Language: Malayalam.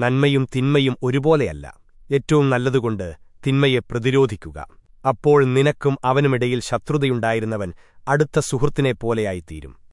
നന്മയും തിന്മയും ഒരുപോലെയല്ല. ഏറ്റവും നല്ലതുകൊണ്ട് തിന്മയെ പ്രതിരോധിക്കുക. അപ്പോൾ നിനക്കും അവനുമിടയിൽ ശത്രുതയുണ്ടായിരുന്നവൻ അടുത്ത സുഹൃത്തിനെപ്പോലെയായിത്തീരും